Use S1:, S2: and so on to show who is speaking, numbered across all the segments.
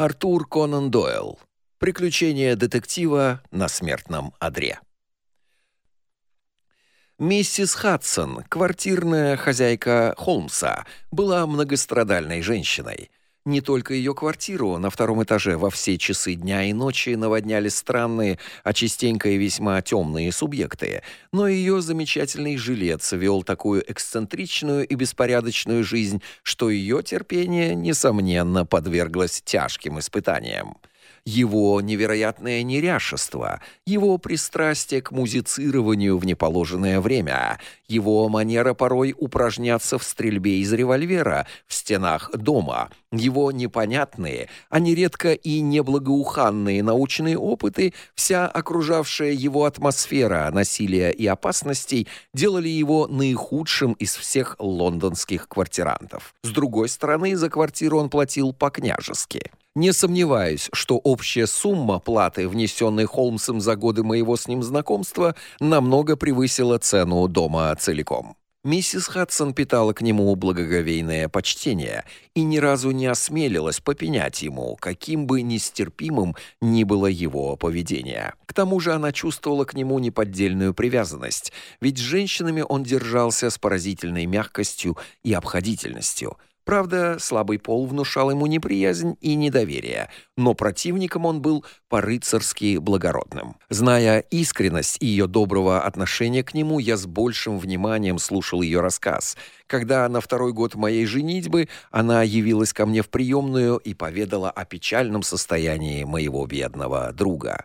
S1: Артур Конан Дойл. Приключения детектива на смертном одре. Миссис Хадсон, квартирная хозяйка Холмса, была многострадальной женщиной. Не только ее квартиру на втором этаже во все часы дня и ночи наводняли странные, а частенько и весьма темные субъекты, но ее замечательный жилец вел такую эксцентричную и беспорядочную жизнь, что ее терпение, несомненно, подверглось тяжким испытаниям его невероятное неряшество, его пристрастие к музицированию в неположенное время, его манера порой упражняться в стрельбе из револьвера в стенах дома, его непонятные, а нередко и неблагоуханные научные опыты, вся окружавшая его атмосфера насилия и опасностей делали его наихудшим из всех лондонских квартирантов. С другой стороны, за квартиру он платил по-княжески. Не сомневаюсь, что общая сумма платы, внесенной Холмсом за годы моего с ним знакомства, намного превысила цену дома целиком. Миссис Хадсон питала к нему благоговейное почтение и ни разу не осмелилась попенять ему, каким бы нестерпимым ни было его поведение. К тому же она чувствовала к нему неподдельную привязанность, ведь с женщинами он держался с поразительной мягкостью и обходительностью – Правда, слабый пол внушал ему неприязнь и недоверие, но противником он был по-рыцарски благородным. Зная искренность ее доброго отношения к нему, я с большим вниманием слушал ее рассказ. Когда на второй год моей женитьбы она явилась ко мне в приемную и поведала о печальном состоянии моего бедного друга.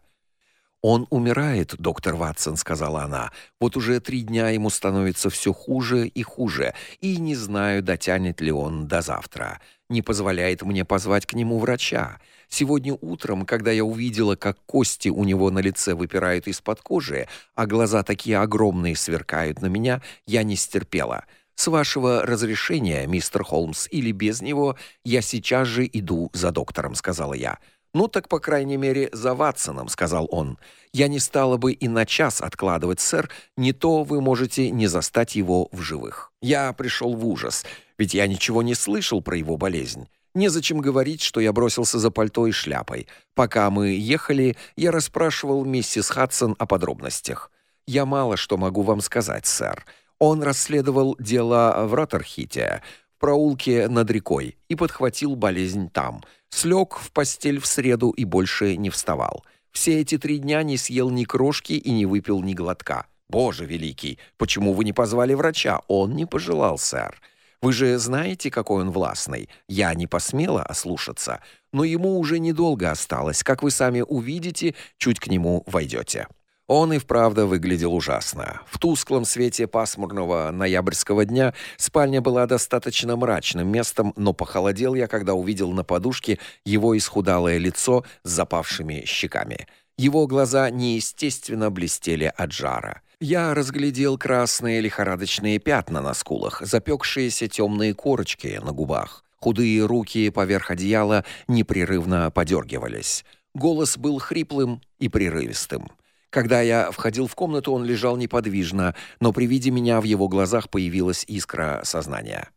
S1: «Он умирает, доктор Ватсон», — сказала она. «Вот уже три дня ему становится все хуже и хуже, и не знаю, дотянет ли он до завтра. Не позволяет мне позвать к нему врача. Сегодня утром, когда я увидела, как кости у него на лице выпирают из-под кожи, а глаза такие огромные сверкают на меня, я не стерпела». С вашего разрешения, мистер Холмс, или без него, я сейчас же иду за доктором, сказала я. «Ну так, по крайней мере, за Ватсоном», — сказал он. «Я не стала бы и на час откладывать, сэр, не то вы можете не застать его в живых». Я пришел в ужас, ведь я ничего не слышал про его болезнь. Незачем говорить, что я бросился за пальто и шляпой. Пока мы ехали, я расспрашивал миссис Хадсон о подробностях. «Я мало что могу вам сказать, сэр. Он расследовал дело в Роттерхите, в проулке над рекой, и подхватил болезнь там» слег в постель в среду и больше не вставал. Все эти три дня не съел ни крошки и не выпил ни глотка. Боже великий, почему вы не позвали врача? Он не пожелал, сэр. Вы же знаете, какой он властный. Я не посмела ослушаться, но ему уже недолго осталось. Как вы сами увидите, чуть к нему войдете. Он и вправду выглядел ужасно. В тусклом свете пасмурного ноябрьского дня спальня была достаточно мрачным местом, но похолодел я, когда увидел на подушке его исхудалое лицо с запавшими щеками. Его глаза неестественно блестели от жара. Я разглядел красные лихорадочные пятна на скулах, запекшиеся темные корочки на губах. Худые руки поверх одеяла непрерывно подергивались. Голос был хриплым и прерывистым. Когда я входил в комнату, он лежал неподвижно, но при виде меня в его глазах появилась искра сознания.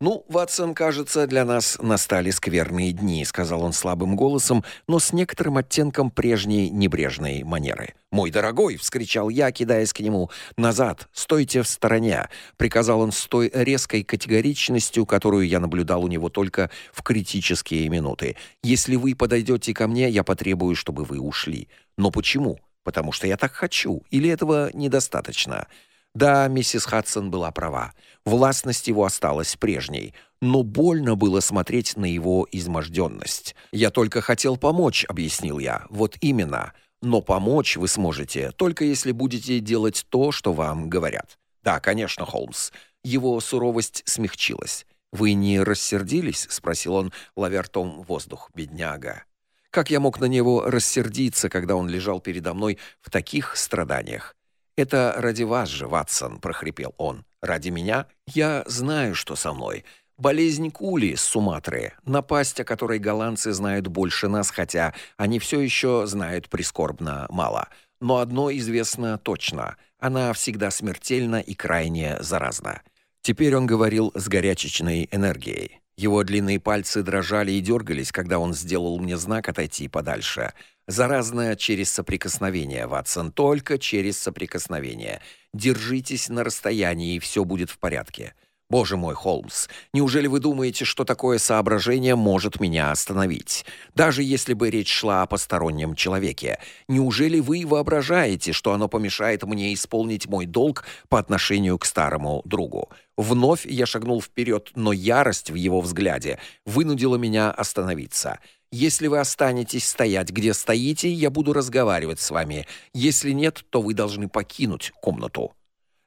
S1: «Ну, Ватсон, кажется, для нас настали скверные дни», — сказал он слабым голосом, но с некоторым оттенком прежней небрежной манеры. «Мой дорогой!» — вскричал я, кидаясь к нему. «Назад! Стойте в стороне!» — приказал он с той резкой категоричностью, которую я наблюдал у него только в критические минуты. «Если вы подойдете ко мне, я потребую, чтобы вы ушли». «Но почему?» Потому что я так хочу, или этого недостаточно? Да, миссис Хадсон была права. Властность его осталась прежней, но больно было смотреть на его изможденность. Я только хотел помочь, объяснил я. Вот именно. Но помочь вы сможете только если будете делать то, что вам говорят. Да, конечно, Холмс. Его суровость смягчилась. Вы не рассердились, спросил он, ловя ртом воздух, бедняга. Как я мог на него рассердиться, когда он лежал передо мной в таких страданиях? Это ради вас же, Ватсон, прохрипел он. Ради меня? Я знаю, что со мной. Болезнь кули с Суматры, напасть, о которой голландцы знают больше нас, хотя они все еще знают прискорбно мало. Но одно известно точно: она всегда смертельна и крайне заразна. Теперь он говорил с горячечной энергией. Его длинные пальцы дрожали и дергались, когда он сделал мне знак отойти подальше. Заразное через соприкосновение, Ватсон, только через соприкосновение. Держитесь на расстоянии, и все будет в порядке. Боже мой, Холмс, неужели вы думаете, что такое соображение может меня остановить? Даже если бы речь шла о постороннем человеке, неужели вы воображаете, что оно помешает мне исполнить мой долг по отношению к старому другу? Вновь я шагнул вперед, но ярость в его взгляде вынудила меня остановиться. Если вы останетесь стоять, где стоите, я буду разговаривать с вами. Если нет, то вы должны покинуть комнату.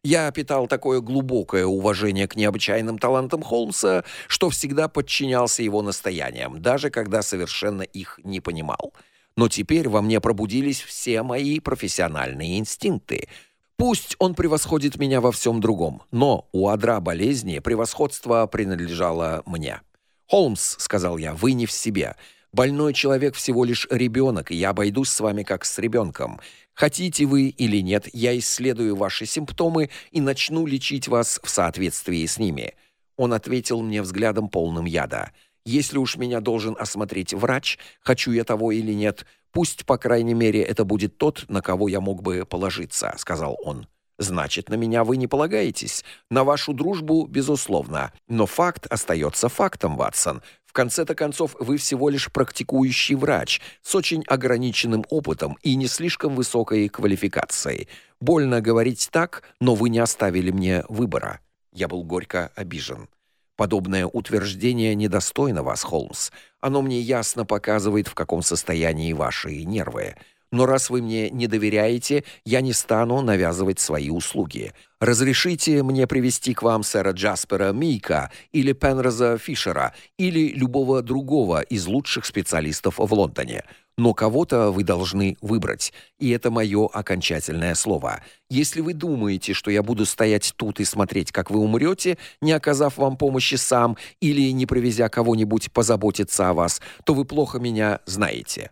S1: Я питал такое глубокое уважение к необычайным талантам Холмса, что всегда подчинялся его настояниям, даже когда совершенно их не понимал. Но теперь во мне пробудились все мои профессиональные инстинкты. Пусть он превосходит меня во всем другом, но у адра болезни превосходство принадлежало мне. "Холмс", сказал я, "вы не в себе. Больной человек всего лишь ребенок, и я обойдусь с вами как с ребенком. Хотите вы или нет, я исследую ваши симптомы и начну лечить вас в соответствии с ними. Он ответил мне взглядом полным яда. Если уж меня должен осмотреть врач, хочу я того или нет, пусть, по крайней мере, это будет тот, на кого я мог бы положиться, сказал он. Значит, на меня вы не полагаетесь. На вашу дружбу безусловно, но факт остается фактом, Ватсон. В конце-то концов, вы всего лишь практикующий врач с очень ограниченным опытом и не слишком высокой квалификацией. Больно говорить так, но вы не оставили мне выбора. Я был горько обижен. Подобное утверждение недостойно вас, Холмс. Оно мне ясно показывает, в каком состоянии ваши нервы но раз вы мне не доверяете, я не стану навязывать свои услуги. Разрешите мне привести к вам сэра Джаспера Мика или Пенроза Фишера или любого другого из лучших специалистов в Лондоне. Но кого-то вы должны выбрать, и это мое окончательное слово. Если вы думаете, что я буду стоять тут и смотреть, как вы умрете, не оказав вам помощи сам или не привезя кого-нибудь позаботиться о вас, то вы плохо меня знаете.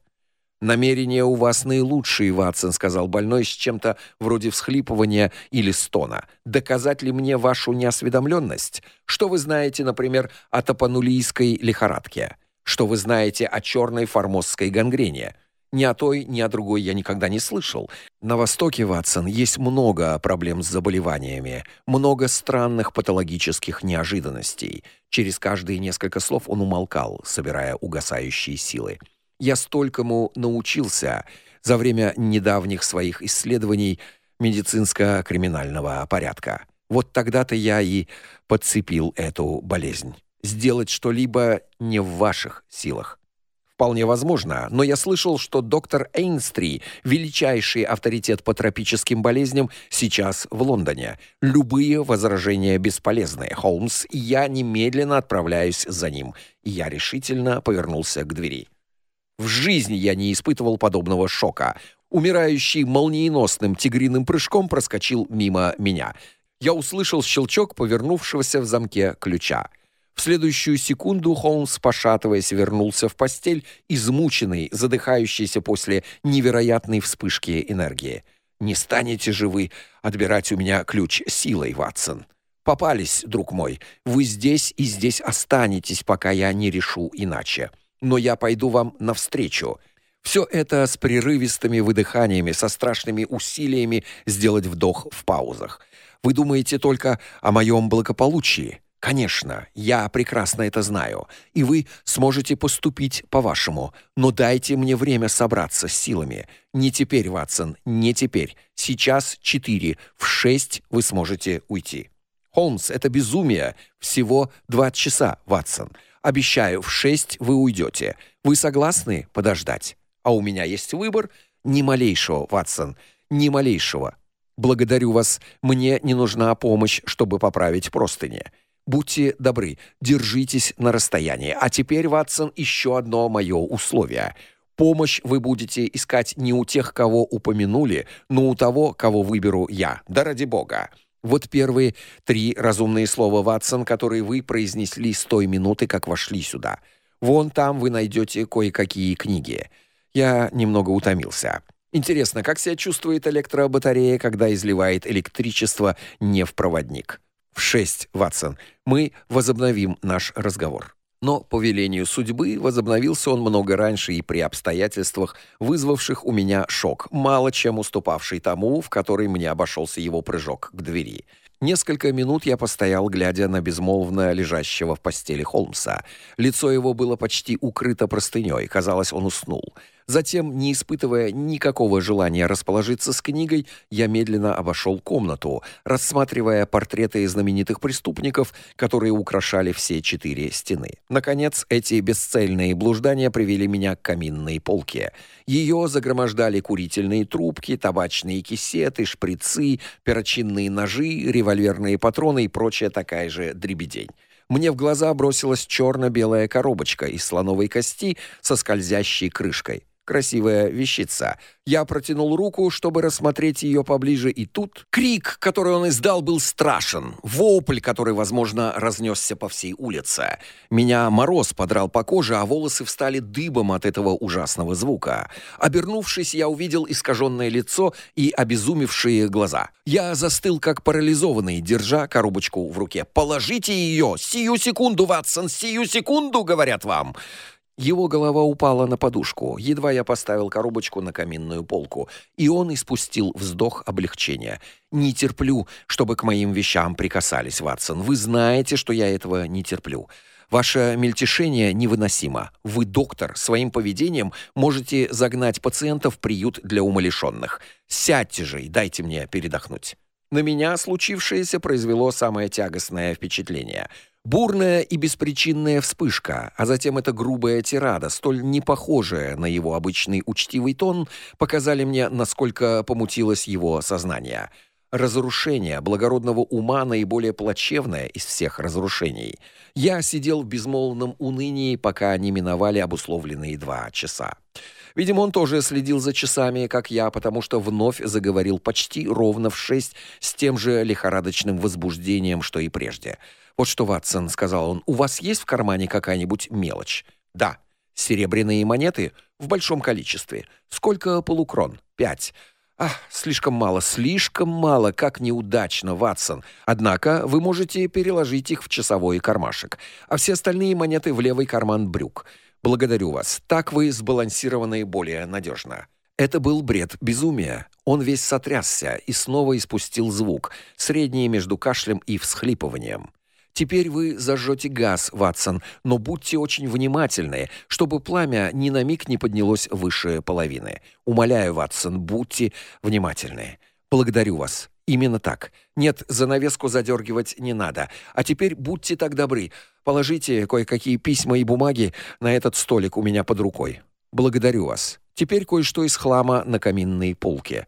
S1: Намерения у вас наилучшие, Ватсон, сказал больной с чем-то вроде всхлипывания или стона. Доказать ли мне вашу неосведомленность? Что вы знаете, например, о топанулийской лихорадке? Что вы знаете о черной формозской гангрене? Ни о той, ни о другой я никогда не слышал. На Востоке, Ватсон, есть много проблем с заболеваниями, много странных патологических неожиданностей. Через каждые несколько слов он умолкал, собирая угасающие силы. Я столькому научился за время недавних своих исследований медицинско-криминального порядка. Вот тогда-то я и подцепил эту болезнь. Сделать что-либо не в ваших силах. Вполне возможно, но я слышал, что доктор Эйнстри, величайший авторитет по тропическим болезням, сейчас в Лондоне. Любые возражения бесполезны, Холмс, и я немедленно отправляюсь за ним. И я решительно повернулся к двери. В жизни я не испытывал подобного шока. Умирающий молниеносным тигриным прыжком проскочил мимо меня. Я услышал щелчок повернувшегося в замке ключа. В следующую секунду Холмс, пошатываясь, вернулся в постель, измученный, задыхающийся после невероятной вспышки энергии. Не станете же вы отбирать у меня ключ силой, Ватсон? Попались, друг мой. Вы здесь и здесь останетесь, пока я не решу иначе но я пойду вам навстречу. Все это с прерывистыми выдыханиями, со страшными усилиями сделать вдох в паузах. Вы думаете только о моем благополучии? Конечно, я прекрасно это знаю, и вы сможете поступить по-вашему, но дайте мне время собраться с силами. Не теперь, Ватсон, не теперь. Сейчас четыре, в шесть вы сможете уйти. Холмс, это безумие. Всего два часа, Ватсон. Обещаю, в шесть вы уйдете. Вы согласны подождать? А у меня есть выбор, ни малейшего, Ватсон, ни малейшего. Благодарю вас. Мне не нужна помощь, чтобы поправить простыни. Будьте добры, держитесь на расстоянии. А теперь, Ватсон, еще одно мое условие. Помощь вы будете искать не у тех, кого упомянули, но у того, кого выберу я. Да ради бога. Вот первые три разумные слова, Ватсон, которые вы произнесли с той минуты, как вошли сюда. Вон там вы найдете кое-какие книги. Я немного утомился. Интересно, как себя чувствует электробатарея, когда изливает электричество не в проводник? В шесть, Ватсон. Мы возобновим наш разговор. Но по велению судьбы возобновился он много раньше и при обстоятельствах, вызвавших у меня шок, мало чем уступавший тому, в который мне обошелся его прыжок к двери. Несколько минут я постоял, глядя на безмолвно лежащего в постели Холмса. Лицо его было почти укрыто простыней, казалось, он уснул. Затем, не испытывая никакого желания расположиться с книгой, я медленно обошел комнату, рассматривая портреты знаменитых преступников, которые украшали все четыре стены. Наконец, эти бесцельные блуждания привели меня к каминной полке. Ее загромождали курительные трубки, табачные кисеты, шприцы, перочинные ножи, револьверные патроны и прочая такая же дребедень мне в глаза бросилась черно белая коробочка из слоновой кости со скользящей крышкой красивая вещица. Я протянул руку, чтобы рассмотреть ее поближе, и тут крик, который он издал, был страшен. Вопль, который, возможно, разнесся по всей улице. Меня мороз подрал по коже, а волосы встали дыбом от этого ужасного звука. Обернувшись, я увидел искаженное лицо и обезумевшие глаза. Я застыл как парализованный, держа коробочку в руке. «Положите ее! Сию секунду, Ватсон! Сию секунду!» — говорят вам. Его голова упала на подушку. Едва я поставил коробочку на каминную полку, и он испустил вздох облегчения. Не терплю, чтобы к моим вещам прикасались, Ватсон. Вы знаете, что я этого не терплю. Ваше мельтешение невыносимо. Вы доктор, своим поведением можете загнать пациентов в приют для умалишенных. Сядьте же и дайте мне передохнуть. На меня случившееся произвело самое тягостное впечатление. Бурная и беспричинная вспышка, а затем эта грубая тирада, столь не похожая на его обычный учтивый тон, показали мне, насколько помутилось его сознание. Разрушение благородного ума наиболее плачевное из всех разрушений. Я сидел в безмолвном унынии, пока не миновали обусловленные два часа. Видимо, он тоже следил за часами, как я, потому что вновь заговорил почти ровно в шесть с тем же лихорадочным возбуждением, что и прежде. «Вот что, Ватсон», — сказал он, — «у вас есть в кармане какая-нибудь мелочь?» «Да». «Серебряные монеты?» «В большом количестве». «Сколько полукрон?» «Пять». «Ах, слишком мало, слишком мало, как неудачно, Ватсон. Однако вы можете переложить их в часовой кармашек, а все остальные монеты в левый карман брюк. Благодарю вас. Так вы сбалансированы более надежно». Это был бред безумия. Он весь сотрясся и снова испустил звук, средний между кашлем и всхлипыванием. Теперь вы зажжете газ, Ватсон, но будьте очень внимательны, чтобы пламя ни на миг не поднялось выше половины. Умоляю, Ватсон, будьте внимательны. Благодарю вас. Именно так. Нет, занавеску задергивать не надо. А теперь будьте так добры, положите кое-какие письма и бумаги на этот столик у меня под рукой. Благодарю вас. Теперь кое-что из хлама на каминной полке.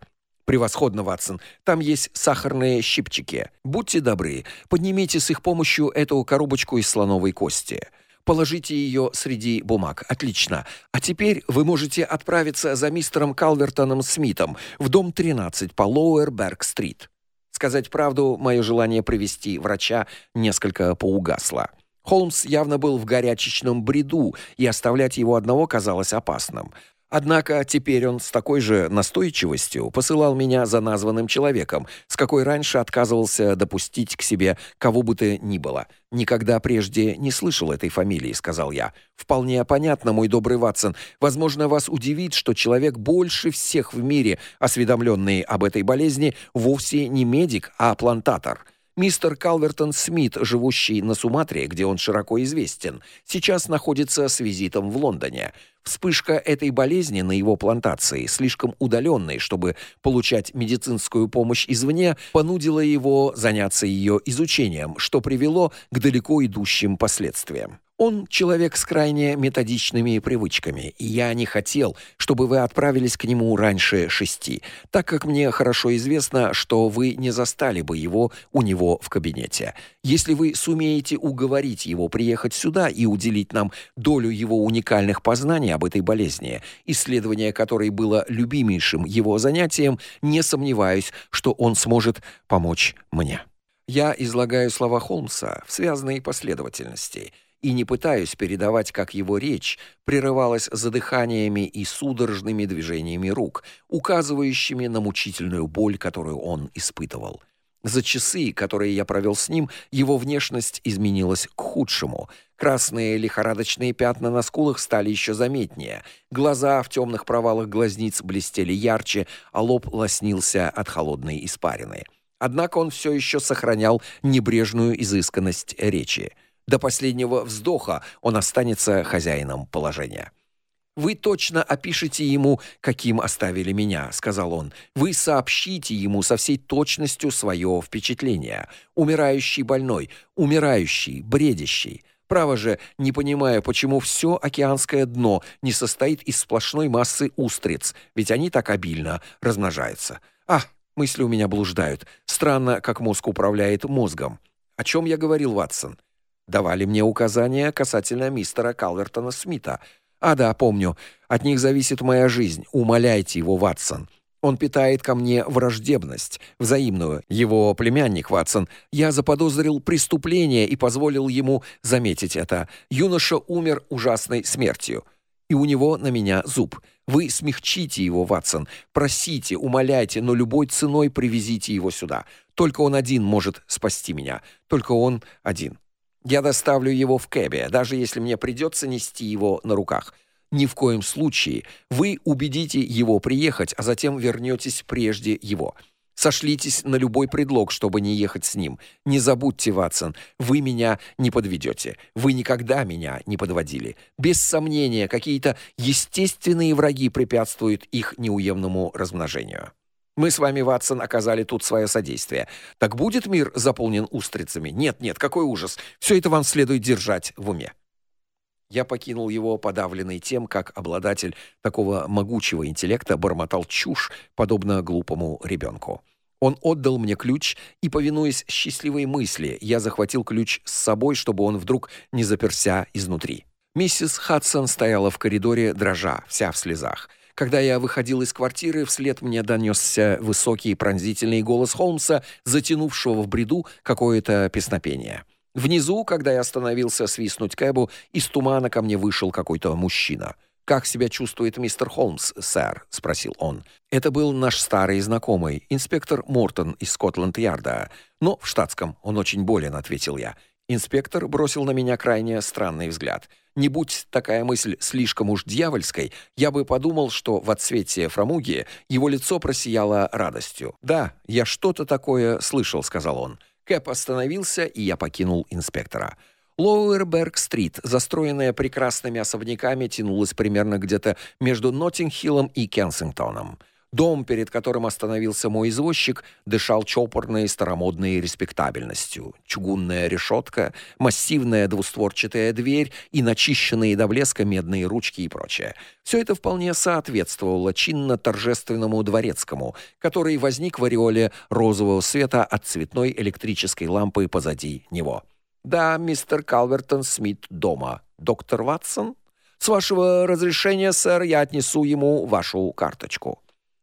S1: Превосходно, Ватсон. Там есть сахарные щипчики. Будьте добры, поднимите с их помощью эту коробочку из слоновой кости. Положите ее среди бумаг. Отлично. А теперь вы можете отправиться за мистером Калвертоном Смитом в дом 13 по Лоуэр-Берг-стрит. Сказать правду, мое желание привести врача несколько поугасло. Холмс явно был в горячечном бреду, и оставлять его одного казалось опасным. Однако теперь он с такой же настойчивостью посылал меня за названным человеком, с какой раньше отказывался допустить к себе кого бы то ни было. Никогда прежде не слышал этой фамилии, сказал я. Вполне понятно, мой добрый Ватсон. Возможно, вас удивит, что человек больше всех в мире, осведомленный об этой болезни, вовсе не медик, а плантатор. Мистер Калвертон Смит, живущий на Суматре, где он широко известен, сейчас находится с визитом в Лондоне. Вспышка этой болезни на его плантации, слишком удаленной, чтобы получать медицинскую помощь извне, понудила его заняться ее изучением, что привело к далеко идущим последствиям. Он человек с крайне методичными привычками, и я не хотел, чтобы вы отправились к нему раньше шести, так как мне хорошо известно, что вы не застали бы его у него в кабинете. Если вы сумеете уговорить его приехать сюда и уделить нам долю его уникальных познаний об этой болезни, исследование которой было любимейшим его занятием, не сомневаюсь, что он сможет помочь мне. Я излагаю слова Холмса в связанной последовательности – и не пытаюсь передавать, как его речь прерывалась задыханиями и судорожными движениями рук, указывающими на мучительную боль, которую он испытывал. За часы, которые я провел с ним, его внешность изменилась к худшему. Красные лихорадочные пятна на скулах стали еще заметнее. Глаза в темных провалах глазниц блестели ярче, а лоб лоснился от холодной испарины. Однако он все еще сохранял небрежную изысканность речи. До последнего вздоха он останется хозяином положения. Вы точно опишете ему, каким оставили меня, сказал он. Вы сообщите ему со всей точностью свое впечатление. Умирающий больной, умирающий, бредящий. Право же, не понимая, почему все океанское дно не состоит из сплошной массы устриц, ведь они так обильно размножаются. А, мысли у меня блуждают. Странно, как мозг управляет мозгом. О чем я говорил, Ватсон? Давали мне указания касательно мистера Калвертона Смита. А да, помню. От них зависит моя жизнь. Умоляйте его, Ватсон. Он питает ко мне враждебность, взаимную. Его племянник Ватсон, я заподозрил преступление и позволил ему заметить это. Юноша умер ужасной смертью, и у него на меня зуб. Вы смягчите его, Ватсон, просите, умоляйте, но любой ценой привезите его сюда. Только он один может спасти меня, только он один. Я доставлю его в кэбе, даже если мне придется нести его на руках. Ни в коем случае вы убедите его приехать, а затем вернетесь прежде его. Сошлитесь на любой предлог, чтобы не ехать с ним. Не забудьте, Ватсон, вы меня не подведете. Вы никогда меня не подводили. Без сомнения, какие-то естественные враги препятствуют их неуемному размножению. Мы с вами, Ватсон, оказали тут свое содействие. Так будет мир заполнен устрицами? Нет, нет, какой ужас. Все это вам следует держать в уме. Я покинул его, подавленный тем, как обладатель такого могучего интеллекта бормотал чушь, подобно глупому ребенку. Он отдал мне ключ, и повинуясь счастливой мысли, я захватил ключ с собой, чтобы он вдруг не заперся изнутри. Миссис Хадсон стояла в коридоре, дрожа, вся в слезах. Когда я выходил из квартиры, вслед мне донесся высокий пронзительный голос Холмса, затянувшего в бреду какое-то песнопение. Внизу, когда я остановился свистнуть кэбу, из тумана ко мне вышел какой-то мужчина. «Как себя чувствует мистер Холмс, сэр?» — спросил он. Это был наш старый знакомый, инспектор Мортон из Скотланд-Ярда. «Но в штатском, он очень болен», — ответил я. Инспектор бросил на меня крайне странный взгляд. Не будь такая мысль слишком уж дьявольской, я бы подумал, что в отсвете фрамуги его лицо просияло радостью. "Да, я что-то такое слышал", сказал он. Кэп остановился, и я покинул инспектора. Лоуэрберг-стрит, застроенная прекрасными особняками, тянулась примерно где-то между Ноттинг-Хиллом и Кенсингтоном. Дом, перед которым остановился мой извозчик, дышал чопорной старомодной респектабельностью. Чугунная решетка, массивная двустворчатая дверь и начищенные до блеска медные ручки и прочее. Все это вполне соответствовало чинно-торжественному дворецкому, который возник в ореоле розового света от цветной электрической лампы позади него. «Да, мистер Калвертон Смит дома. Доктор Ватсон? С вашего разрешения, сэр, я отнесу ему вашу карточку».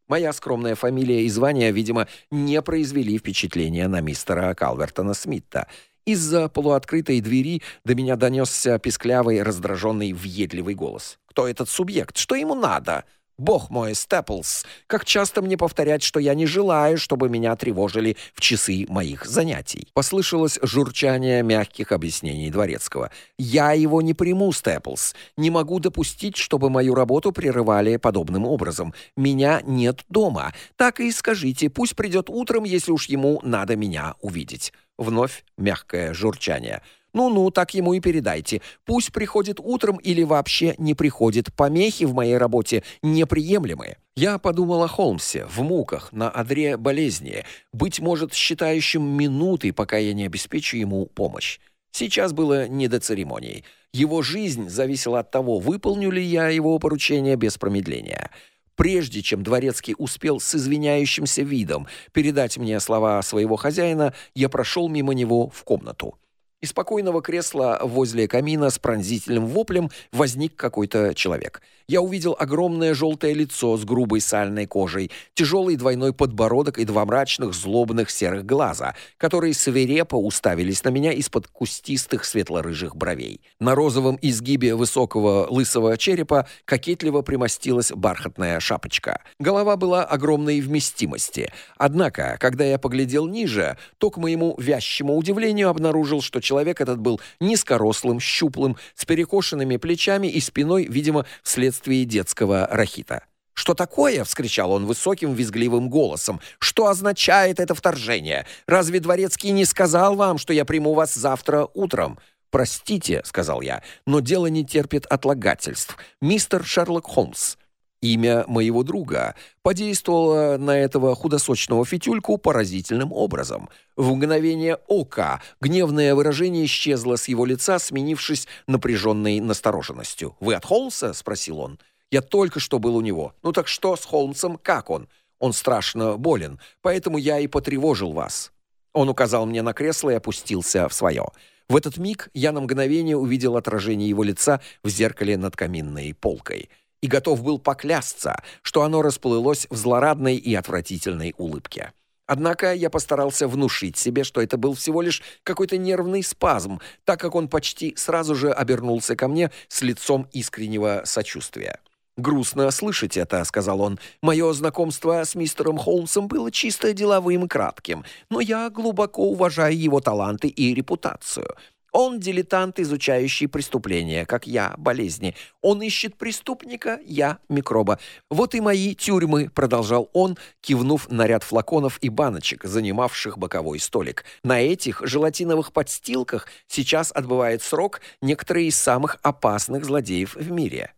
S1: Моя скромная фамилия и звание, видимо, не произвели впечатления на мистера Калвертона Смита. Из-за полуоткрытой двери до меня донесся писклявый, раздраженный, въедливый голос. «Кто этот субъект? Что ему надо?» Бог мой, Степлс, как часто мне повторять, что я не желаю, чтобы меня тревожили в часы моих занятий. Послышалось журчание мягких объяснений дворецкого. Я его не приму, Степлс. Не могу допустить, чтобы мою работу прерывали подобным образом. Меня нет дома. Так и скажите, пусть придет утром, если уж ему надо меня увидеть. Вновь мягкое журчание. Ну-ну, так ему и передайте. Пусть приходит утром или вообще не приходит. Помехи в моей работе неприемлемые. Я подумал о Холмсе, в муках, на одре болезни, быть может, считающим минуты, пока я не обеспечу ему помощь. Сейчас было не до церемоний. Его жизнь зависела от того, выполню ли я его поручение без промедления. Прежде чем дворецкий успел с извиняющимся видом передать мне слова своего хозяина, я прошел мимо него в комнату. Из спокойного кресла возле камина с пронзительным воплем возник какой-то человек. Я увидел огромное желтое лицо с грубой сальной кожей, тяжелый двойной подбородок и два мрачных злобных серых глаза, которые свирепо уставились на меня из-под кустистых светло-рыжих бровей. На розовом изгибе высокого лысого черепа кокетливо примостилась бархатная шапочка. Голова была огромной вместимости. Однако, когда я поглядел ниже, то к моему вящему удивлению обнаружил, что человек этот был низкорослым, щуплым, с перекошенными плечами и спиной, видимо, вследствие детского рахита. «Что такое?» — вскричал он высоким визгливым голосом. «Что означает это вторжение? Разве дворецкий не сказал вам, что я приму вас завтра утром?» «Простите», — сказал я, — «но дело не терпит отлагательств. Мистер Шерлок Холмс». Имя моего друга подействовало на этого худосочного фитюльку поразительным образом. В мгновение ока гневное выражение исчезло с его лица, сменившись напряженной настороженностью. «Вы от Холмса?» — спросил он. «Я только что был у него. Ну так что с Холмсом? Как он?» «Он страшно болен, поэтому я и потревожил вас». Он указал мне на кресло и опустился в свое. В этот миг я на мгновение увидел отражение его лица в зеркале над каминной полкой и готов был поклясться, что оно расплылось в злорадной и отвратительной улыбке. Однако я постарался внушить себе, что это был всего лишь какой-то нервный спазм, так как он почти сразу же обернулся ко мне с лицом искреннего сочувствия. «Грустно слышать это», — сказал он. «Мое знакомство с мистером Холмсом было чисто деловым и кратким, но я глубоко уважаю его таланты и репутацию. Он дилетант, изучающий преступления, как я, болезни. Он ищет преступника, я микроба. Вот и мои тюрьмы, продолжал он, кивнув на ряд флаконов и баночек, занимавших боковой столик. На этих желатиновых подстилках сейчас отбывает срок некоторые из самых опасных злодеев в мире.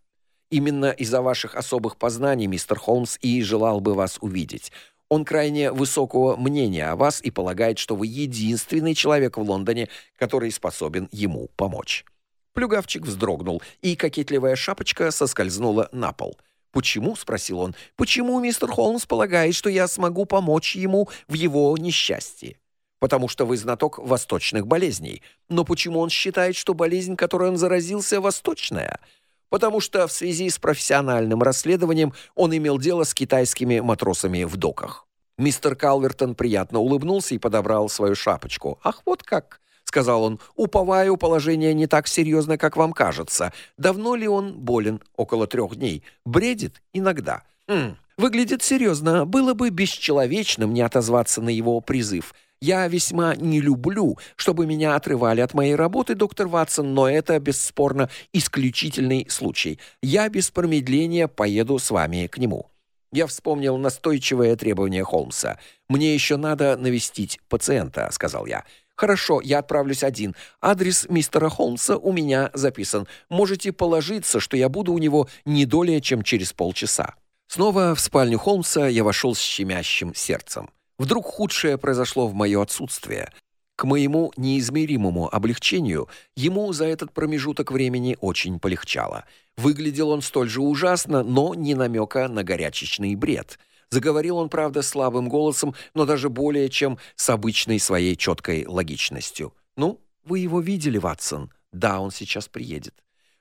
S1: Именно из-за ваших особых познаний, мистер Холмс, и желал бы вас увидеть. Он крайне высокого мнения о вас и полагает, что вы единственный человек в Лондоне, который способен ему помочь. Плюгавчик вздрогнул, и кокетливая шапочка соскользнула на пол. "Почему?" спросил он. "Почему мистер Холмс полагает, что я смогу помочь ему в его несчастье?" потому что вы знаток восточных болезней. Но почему он считает, что болезнь, которой он заразился, восточная? Потому что в связи с профессиональным расследованием он имел дело с китайскими матросами в доках. Мистер Калвертон приятно улыбнулся и подобрал свою шапочку. «Ах, вот как!» — сказал он. «Уповаю, положение не так серьезно, как вам кажется. Давно ли он болен? Около трех дней. Бредит? Иногда. Хм, выглядит серьезно. Было бы бесчеловечным не отозваться на его призыв. Я весьма не люблю, чтобы меня отрывали от моей работы, доктор Ватсон, но это бесспорно исключительный случай. Я без промедления поеду с вами к нему. Я вспомнил настойчивое требование Холмса. Мне еще надо навестить пациента, сказал я. Хорошо, я отправлюсь один. Адрес мистера Холмса у меня записан. Можете положиться, что я буду у него не долее, чем через полчаса. Снова в спальню Холмса я вошел с щемящим сердцем. Вдруг худшее произошло в мое отсутствие. К моему неизмеримому облегчению ему за этот промежуток времени очень полегчало. Выглядел он столь же ужасно, но не намека на горячечный бред. Заговорил он, правда, слабым голосом, но даже более чем с обычной своей четкой логичностью. «Ну, вы его видели, Ватсон?» «Да, он сейчас приедет».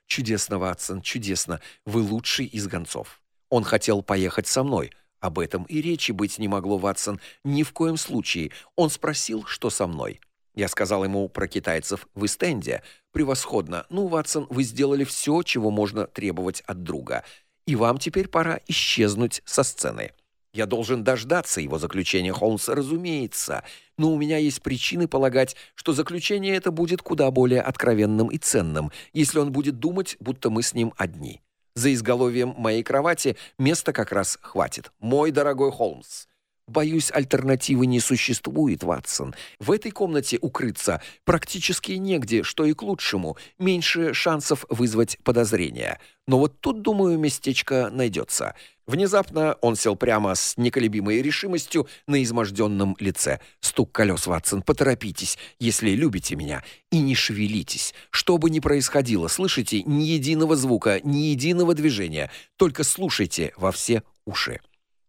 S1: «Чудесно, Ватсон, чудесно. Вы лучший из гонцов». Он хотел поехать со мной, об этом и речи быть не могло, Ватсон, ни в коем случае. Он спросил, что со мной. Я сказал ему про китайцев в Истенде. Превосходно. Ну, Ватсон, вы сделали все, чего можно требовать от друга. И вам теперь пора исчезнуть со сцены. Я должен дождаться его заключения, Холмс, разумеется. Но у меня есть причины полагать, что заключение это будет куда более откровенным и ценным, если он будет думать, будто мы с ним одни. За изголовьем моей кровати места как раз хватит. Мой дорогой Холмс, боюсь, альтернативы не существует, Ватсон. В этой комнате укрыться практически негде, что и к лучшему. Меньше шансов вызвать подозрения. Но вот тут, думаю, местечко найдется. Внезапно он сел прямо с неколебимой решимостью на изможденном лице. Стук колес, Ватсон, поторопитесь, если любите меня, и не шевелитесь. Что бы ни происходило, слышите ни единого звука, ни единого движения, только слушайте во все уши.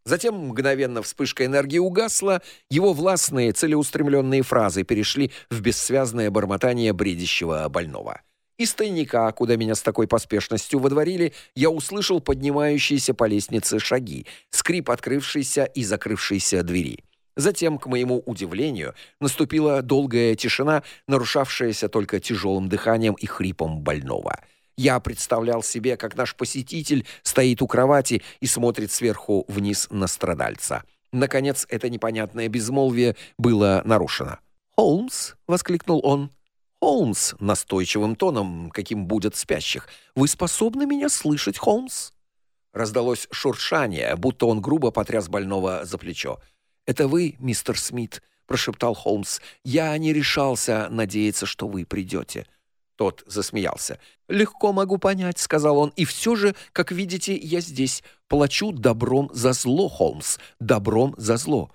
S1: Затем мгновенно вспышка энергии угасла, его властные целеустремленные фразы перешли в бессвязное бормотание бредящего больного. Из тайника, куда меня с такой поспешностью водворили, я услышал поднимающиеся по лестнице шаги, скрип открывшейся и закрывшейся двери. Затем, к моему удивлению, наступила долгая тишина, нарушавшаяся только тяжелым дыханием и хрипом больного. Я представлял себе, как наш посетитель стоит у кровати и смотрит сверху вниз на страдальца. Наконец, это непонятное безмолвие было нарушено. "Холмс!" воскликнул он. Холмс настойчивым тоном, каким будет спящих. Вы способны меня слышать, Холмс? Раздалось шуршание, будто он грубо потряс больного за плечо. Это вы, мистер Смит, прошептал Холмс. Я не решался надеяться, что вы придете. Тот засмеялся. Легко могу понять, сказал он. И все же, как видите, я здесь плачу добром за зло, Холмс, добром за зло.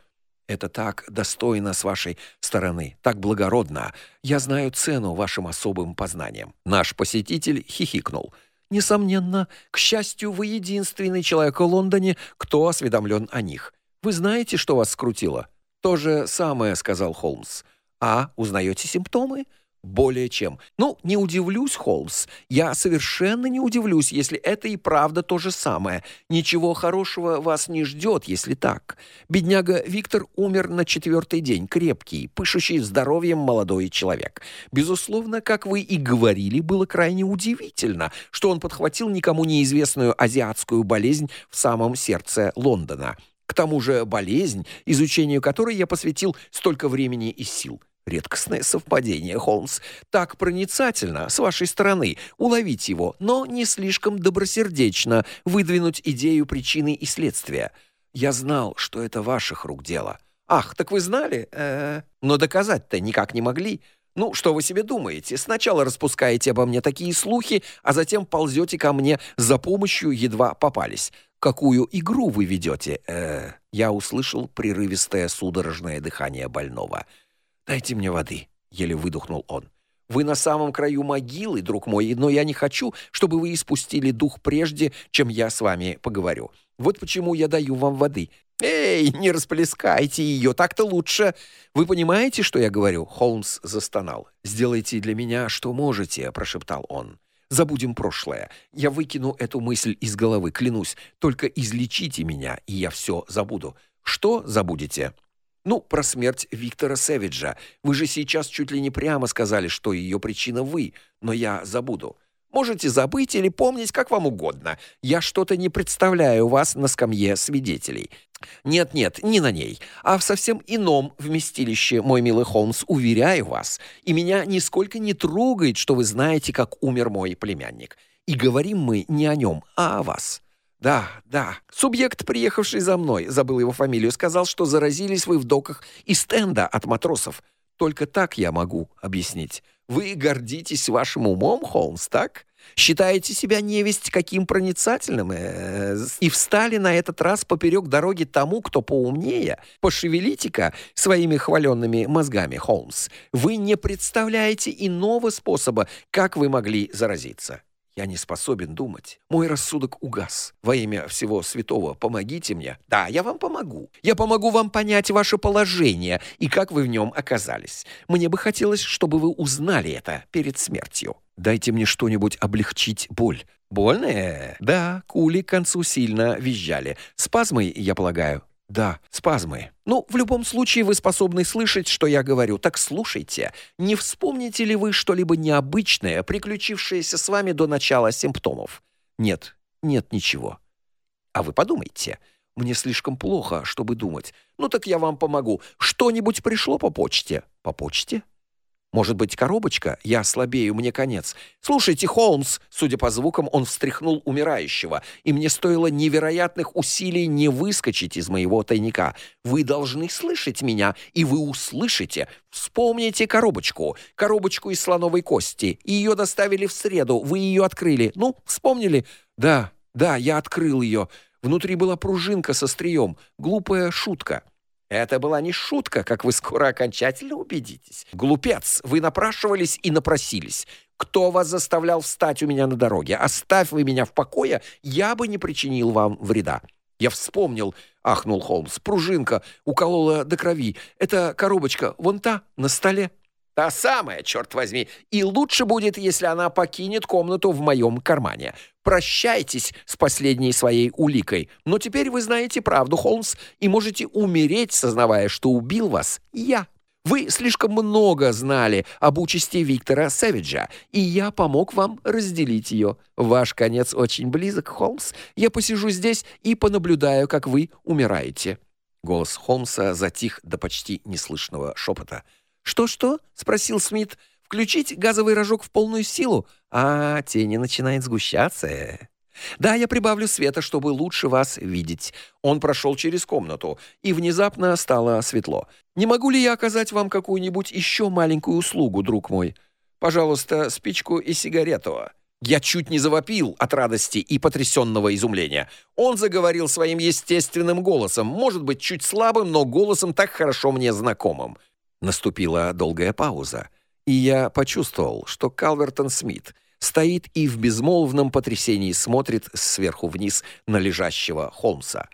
S1: Это так достойно с вашей стороны, так благородно. Я знаю цену вашим особым познаниям. Наш посетитель хихикнул. Несомненно, к счастью, вы единственный человек в Лондоне, кто осведомлен о них. Вы знаете, что вас скрутило? То же самое, сказал Холмс. А узнаете симптомы? Более чем. Ну, не удивлюсь, Холмс. Я совершенно не удивлюсь, если это и правда то же самое. Ничего хорошего вас не ждет, если так. Бедняга Виктор умер на четвертый день, крепкий, пышущий здоровьем молодой человек. Безусловно, как вы и говорили, было крайне удивительно, что он подхватил никому неизвестную азиатскую болезнь в самом сердце Лондона. К тому же болезнь, изучению которой я посвятил столько времени и сил. Редкостное совпадение, Холмс. Так проницательно с вашей стороны уловить его, но не слишком добросердечно выдвинуть идею причины и следствия. Я знал, что это ваших рук дело. Ах, так вы знали? Э -э. Но доказать-то никак не могли. Ну, что вы себе думаете? Сначала распускаете обо мне такие слухи, а затем ползете ко мне за помощью, едва попались. Какую игру вы ведете? Э -э. Я услышал прерывистое судорожное дыхание больного. «Дайте мне воды», — еле выдохнул он. «Вы на самом краю могилы, друг мой, но я не хочу, чтобы вы испустили дух прежде, чем я с вами поговорю. Вот почему я даю вам воды. Эй, не расплескайте ее, так-то лучше. Вы понимаете, что я говорю?» Холмс застонал. «Сделайте для меня, что можете», — прошептал он. «Забудем прошлое. Я выкину эту мысль из головы, клянусь. Только излечите меня, и я все забуду». «Что забудете?» Ну, про смерть Виктора Сэвиджа. Вы же сейчас чуть ли не прямо сказали, что ее причина вы, но я забуду. Можете забыть или помнить, как вам угодно. Я что-то не представляю вас на скамье свидетелей. Нет-нет, не на ней, а в совсем ином вместилище, мой милый Холмс, уверяю вас. И меня нисколько не трогает, что вы знаете, как умер мой племянник. И говорим мы не о нем, а о вас. Да, да. Субъект, приехавший за мной, забыл его фамилию, сказал, что заразились вы в доках из стенда от матросов. Только так я могу объяснить. Вы гордитесь вашим умом, Холмс, так? Считаете себя невесть каким проницательным э, и встали на этот раз поперек дороги тому, кто поумнее. Пошевелите-ка своими хваленными мозгами, Холмс. Вы не представляете иного способа, как вы могли заразиться. Я не способен думать. Мой рассудок угас. Во имя всего святого помогите мне. Да, я вам помогу. Я помогу вам понять ваше положение и как вы в нем оказались. Мне бы хотелось, чтобы вы узнали это перед смертью. Дайте мне что-нибудь облегчить боль. Больно? Да, кули к концу сильно визжали. Спазмы, я полагаю. Да, спазмы. Ну, в любом случае вы способны слышать, что я говорю. Так слушайте. Не вспомните ли вы что-либо необычное, приключившееся с вами до начала симптомов? Нет, нет ничего. А вы подумайте. Мне слишком плохо, чтобы думать. Ну так я вам помогу. Что-нибудь пришло по почте? По почте? Может быть, коробочка? Я слабею, мне конец. Слушайте, Холмс, судя по звукам, он встряхнул умирающего, и мне стоило невероятных усилий не выскочить из моего тайника. Вы должны слышать меня, и вы услышите. Вспомните коробочку, коробочку из слоновой кости. Ее доставили в среду, вы ее открыли. Ну, вспомнили? Да, да, я открыл ее. Внутри была пружинка со стрием. Глупая шутка. Это была не шутка, как вы скоро окончательно убедитесь. Глупец, вы напрашивались и напросились. Кто вас заставлял встать у меня на дороге? Оставь вы меня в покое, я бы не причинил вам вреда. Я вспомнил, ахнул Холмс. Пружинка уколола до крови. Это коробочка вон та на столе. Та самая, черт возьми. И лучше будет, если она покинет комнату в моем кармане. Прощайтесь с последней своей уликой. Но теперь вы знаете правду, Холмс, и можете умереть, сознавая, что убил вас я. Вы слишком много знали об участи Виктора Сэвиджа, и я помог вам разделить ее. Ваш конец очень близок, Холмс. Я посижу здесь и понаблюдаю, как вы умираете. Голос Холмса затих до почти неслышного шепота. «Что-что?» — спросил Смит. Включить газовый рожок в полную силу, а тени начинает сгущаться. Да, я прибавлю света, чтобы лучше вас видеть. Он прошел через комнату, и внезапно стало светло. Не могу ли я оказать вам какую-нибудь еще маленькую услугу, друг мой? Пожалуйста, спичку и сигарету. Я чуть не завопил от радости и потрясенного изумления. Он заговорил своим естественным голосом, может быть, чуть слабым, но голосом так хорошо мне знакомым. Наступила долгая пауза, и я почувствовал, что Калвертон Смит стоит и в безмолвном потрясении смотрит сверху вниз на лежащего Холмса.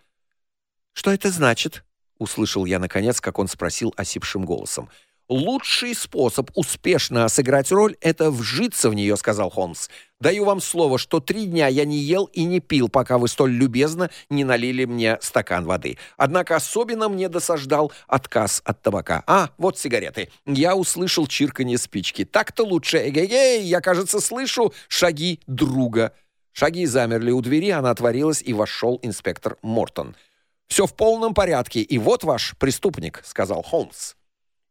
S1: «Что это значит?» — услышал я наконец, как он спросил осипшим голосом. Лучший способ успешно сыграть роль это вжиться в нее», — сказал Холмс. Даю вам слово, что три дня я не ел и не пил, пока вы столь любезно не налили мне стакан воды. Однако особенно мне досаждал отказ от табака. А, вот сигареты. Я услышал чирканье спички. Так-то лучше. Эгегей, я, кажется, слышу шаги друга. Шаги замерли у двери, она отворилась, и вошел инспектор Мортон. «Все в полном порядке, и вот ваш преступник», — сказал Холмс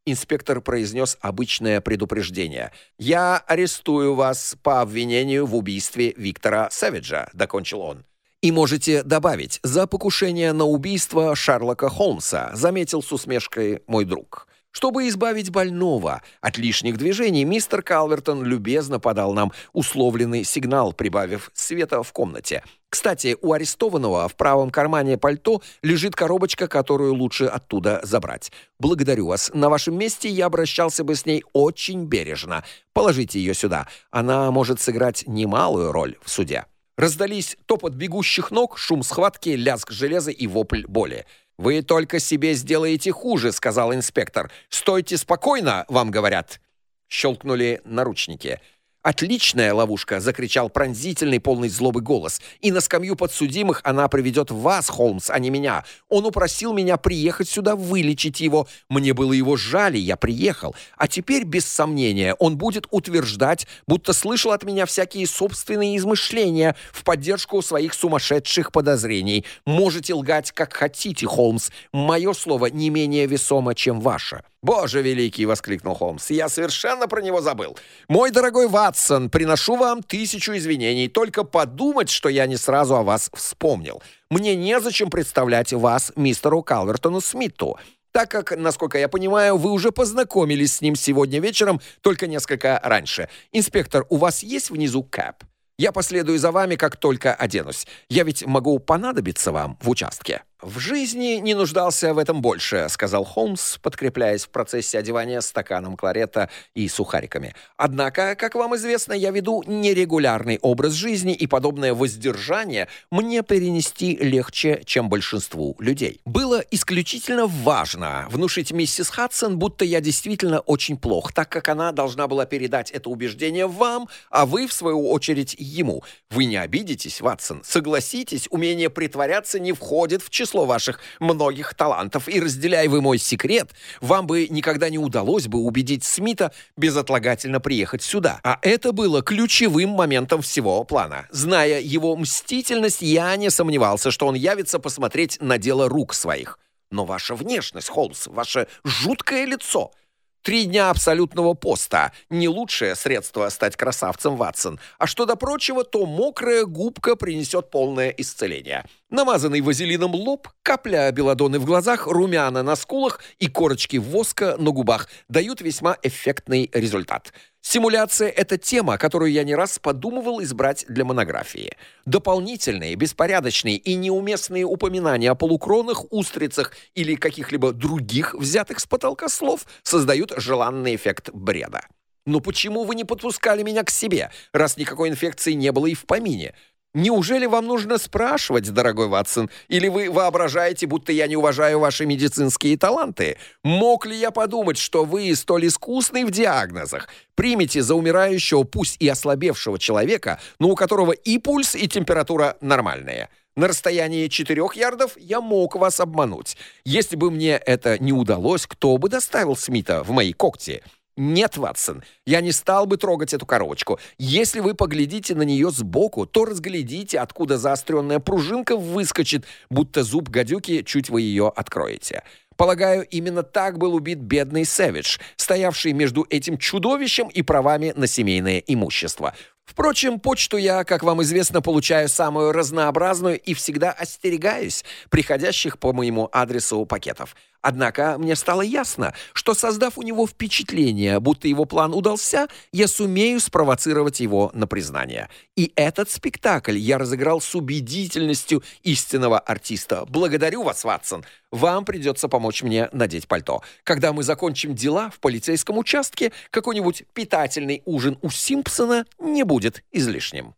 S1: инспектор произнес обычное предупреждение. «Я арестую вас по обвинению в убийстве Виктора Сэвиджа», — докончил он. «И можете добавить, за покушение на убийство Шерлока Холмса», — заметил с усмешкой мой друг. Чтобы избавить больного от лишних движений, мистер Калвертон любезно подал нам условленный сигнал, прибавив света в комнате. Кстати, у арестованного в правом кармане пальто лежит коробочка, которую лучше оттуда забрать. Благодарю вас. На вашем месте я обращался бы с ней очень бережно. Положите ее сюда. Она может сыграть немалую роль в суде. Раздались топот бегущих ног, шум схватки, лязг железа и вопль боли. «Вы только себе сделаете хуже», — сказал инспектор. «Стойте спокойно», — вам говорят. Щелкнули наручники. «Отличная ловушка!» — закричал пронзительный, полный злобы голос. «И на скамью подсудимых она приведет вас, Холмс, а не меня. Он упросил меня приехать сюда вылечить его. Мне было его жаль, и я приехал. А теперь, без сомнения, он будет утверждать, будто слышал от меня всякие собственные измышления в поддержку своих сумасшедших подозрений. Можете лгать, как хотите, Холмс. Мое слово не менее весомо, чем ваше». «Боже великий!» — воскликнул Холмс. «Я совершенно про него забыл. Мой дорогой Ватсон, приношу вам тысячу извинений. Только подумать, что я не сразу о вас вспомнил. Мне незачем представлять вас мистеру Калвертону Смиту» так как, насколько я понимаю, вы уже познакомились с ним сегодня вечером, только несколько раньше. Инспектор, у вас есть внизу кэп? Я последую за вами, как только оденусь. Я ведь могу понадобиться вам в участке». «В жизни не нуждался в этом больше», — сказал Холмс, подкрепляясь в процессе одевания стаканом кларета и сухариками. «Однако, как вам известно, я веду нерегулярный образ жизни, и подобное воздержание мне перенести легче, чем большинству людей. Было исключительно важно внушить миссис Хадсон, будто я действительно очень плох, так как она должна была передать это убеждение вам, а вы, в свою очередь, ему. Вы не обидитесь, Ватсон? Согласитесь, умение притворяться не входит в число число ваших многих талантов, и разделяя вы мой секрет, вам бы никогда не удалось бы убедить Смита безотлагательно приехать сюда. А это было ключевым моментом всего плана. Зная его мстительность, я не сомневался, что он явится посмотреть на дело рук своих. Но ваша внешность, Холмс, ваше жуткое лицо — Три дня абсолютного поста – не лучшее средство стать красавцем, Ватсон. А что до прочего, то мокрая губка принесет полное исцеление. Намазанный вазелином лоб, капля белодоны в глазах, румяна на скулах и корочки воска на губах дают весьма эффектный результат – Симуляция — это тема, которую я не раз подумывал избрать для монографии. Дополнительные, беспорядочные и неуместные упоминания о полукронах, устрицах или каких-либо других взятых с потолка слов создают желанный эффект бреда. Но почему вы не подпускали меня к себе, раз никакой инфекции не было и в помине? Неужели вам нужно спрашивать, дорогой Ватсон, или вы воображаете, будто я не уважаю ваши медицинские таланты? Мог ли я подумать, что вы столь искусный в диагнозах, примете за умирающего, пусть и ослабевшего человека, но у которого и пульс, и температура нормальные? На расстоянии четырех ярдов я мог вас обмануть. Если бы мне это не удалось, кто бы доставил Смита в мои когти?» Нет, Ватсон, я не стал бы трогать эту коробочку. Если вы поглядите на нее сбоку, то разглядите, откуда заостренная пружинка выскочит, будто зуб гадюки, чуть вы ее откроете. Полагаю, именно так был убит бедный Сэвидж, стоявший между этим чудовищем и правами на семейное имущество. Впрочем, почту я, как вам известно, получаю самую разнообразную и всегда остерегаюсь приходящих по моему адресу пакетов. Однако мне стало ясно, что создав у него впечатление, будто его план удался, я сумею спровоцировать его на признание. И этот спектакль я разыграл с убедительностью истинного артиста. Благодарю вас, Ватсон. Вам придется помочь мне надеть пальто. Когда мы закончим дела в полицейском участке, какой-нибудь питательный ужин у Симпсона не будет излишним.